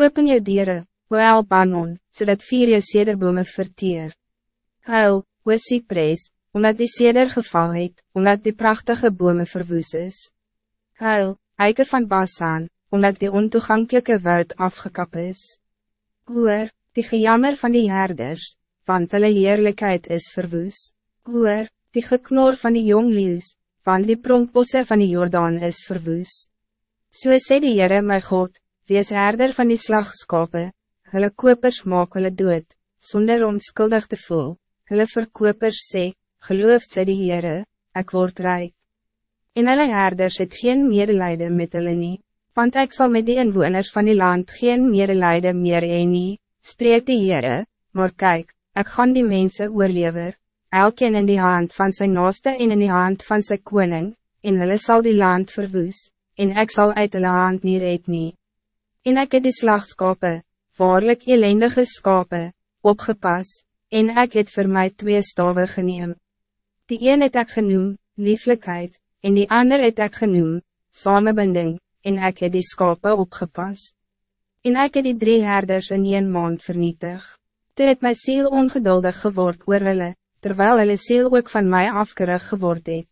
Open jou dieren, o Elbanon, zodat vier jou sederbome verteer. Huil, o Cypress, omdat die seder geval het, omdat die prachtige bome verwoes is. Huil, eike van Basan, omdat die ontoegankelijke woud afgekap is. Hoor, die gejammer van die herders, want hulle heerlijkheid is verwoes. Hoor, die geknor van die jong leeuws, want die pronkbosse van die Jordaan is verwoes. So sê die Heere my God, wees herder van die slagskape, hulle kopers maak hulle dood, zonder om skuldig te voel, hulle verkopers sê, gelooft sê die Heere, ek word rijk. En hulle herders het geen medelijden met hulle nie, want ik zal met die inwoners van die land geen medelijden meer heen nie, spreek die Heere, maar kijk, ik gaan die mensen oorlever, elkeen in die hand van zijn naaste en in die hand van zijn koning, en hulle sal die land verwoes, en ik zal uit hulle hand nie red nie. En ek het die slagskape, waarlik elendige skape, opgepas, en ik het voor mij twee staven geneem. Die een het ek genoem, lieflijkheid, en die ander het ek genoem, samenbinding, en ik het die skape opgepas. En ik het die drie herders in een maand vernietig. Toe het my ziel ongeduldig geword oor hulle, terwijl hulle ziel ook van mij afkerig geword het.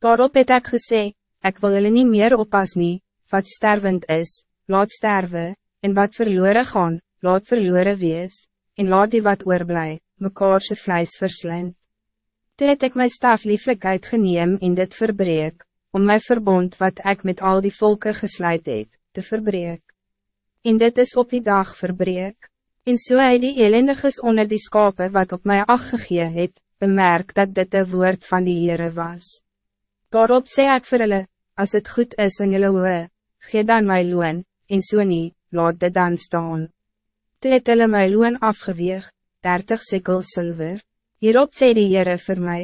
Daarop het ek gesê, ek wil hulle nie meer oppas nie, wat stervend is, laat sterven, en wat verloren gaan, laat verloren wees, en laat die wat oorblij, mekaarse vlijs verslind. Toe het ek my staflieflikheid geneem en dit verbreek, om my verbond wat ik met al die volken gesluit het, te verbreek. En dit is op die dag verbreek. En so hy die elendiges onder die skape wat op mij afgegee het, bemerk dat dit de woord van die Heere was. Daarop sê ek vir hulle, as het goed is in julle oe, gee dan my loon, en so nie, laat dit dan staan. Toe het hulle my loon afgeweeg, 30 sikkel zilver. Hierop sê die Heere vir my,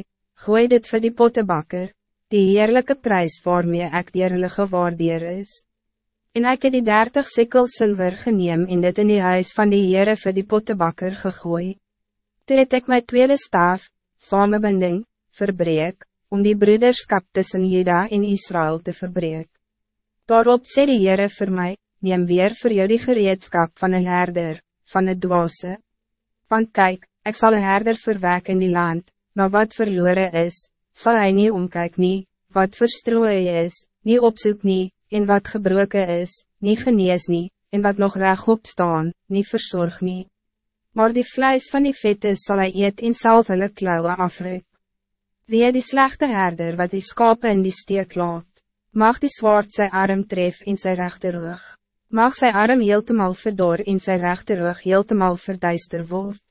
gooi dit vir die pottebakker, die heerlijke prijs waarmee ek dier hulle gewaardeer is. En ik heb die dertig sikkel zilver geneem en dit in die huis van die Heere vir die pottebakker gegooi. Toe het ek my tweede staaf, samenbinding, verbreek, om die broederskap tussen Juda en Israël te verbreek. Daarop sê die Heere vir my, neem weer voor jou die gereedskap van een herder, van het dwase. Want kijk, ik zal een herder verwek in die land, maar wat verloren is, zal hij niet omkijken, nie, wat verstrooien is, niet opzoek niet, en wat gebroken is, niet genees nie, en wat nog rechtop staan, niet verzorg nie. Maar die vlees van die vette zal hij eet en sal hulle klauwe afruk. Wie die slechte herder wat die skape in die steek laat, mag die zwaard zijn arm tref in zijn rechterrug. Mag zijn arm heeltemal verdor in zijn rechterrug heeltemal verduister word.